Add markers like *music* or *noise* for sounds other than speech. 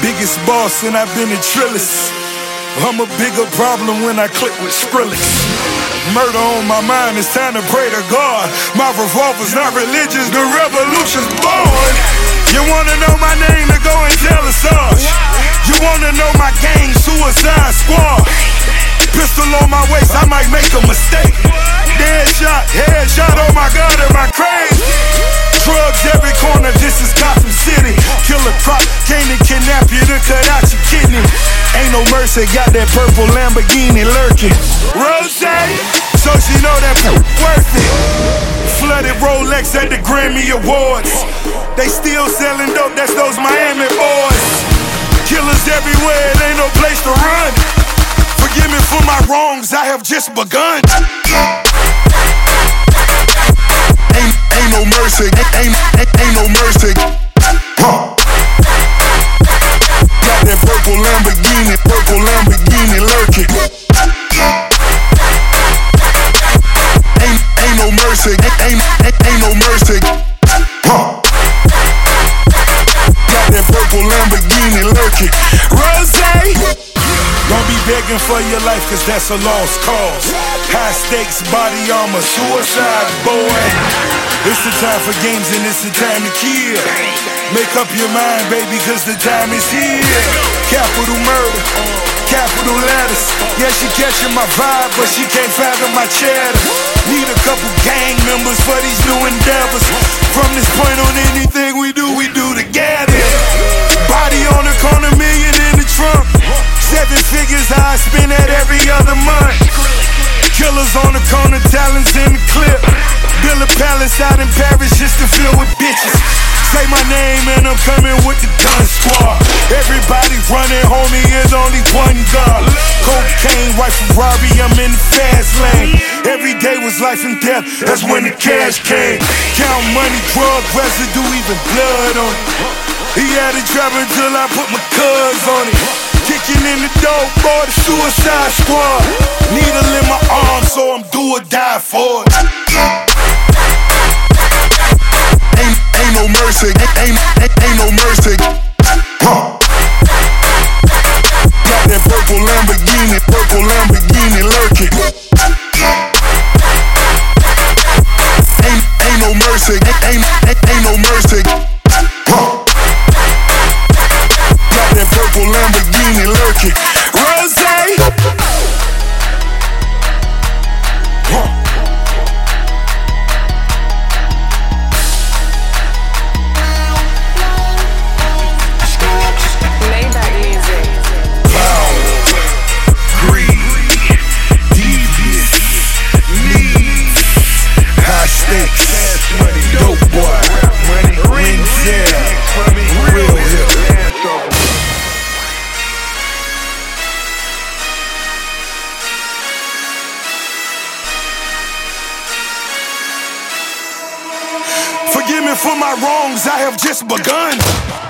Biggest boss, and I've been a Trillis. I'm a bigger problem when I click with Skrillex. Murder on my mind, it's time to pray to God. My revolver's not religious, the revolution's born. You wanna know my name, to go and tell us us. You wanna know my gang, Suicide Squad. Pistol on my waist, I might make a mistake. Dead shot, head shot, oh my god, am I crazy? No mercy, got that purple Lamborghini lurking. Rose, so she know that *laughs* worth it. Flooded Rolex at the Grammy Awards. They still selling dope, that's those Miami boys. Killers everywhere, it ain't no place to run. Forgive me for my wrongs, I have just begun. Ain't, ain't no mercy, ain't, ain't, ain't no mercy. Mercy, ain't, ain't, ain't no mercy. Huh. Got that purple Lamborghini lurking. Rose! Don't be begging for your life, cause that's a lost cause. High stakes, body armor, suicide, boy. It's the time for games and it's the time to kill. Make up your mind, baby, cause the time is here. Capital murder, capital letters. She catching my vibe, but she can't fathom my cheddar. Need a couple gang members for these new endeavors. From this point on, anything we do, we do together. Body on the corner, million in the trunk. Seven figures I spend that every other month. Killers on the corner, talents in the clip. Build a palace out in Paris just to fill with bitches. Say my name and I'm coming with the gun squad. Everybody running, homie, is only one God. Cocaine, white Ferrari, I'm in the fast lane. Every day was life and death, that's when the cash came. Count money, drug residue, even blood on it. He had it driving till I put my cuz on it. Kicking in the door for the suicide squad. Needle in my arm, so I'm do or die for it. Ain't, ain't no mercy, ain't, ain't, ain't no mercy. Huh. Got that purple Lamborghini, Forgive me for my wrongs, I have just begun.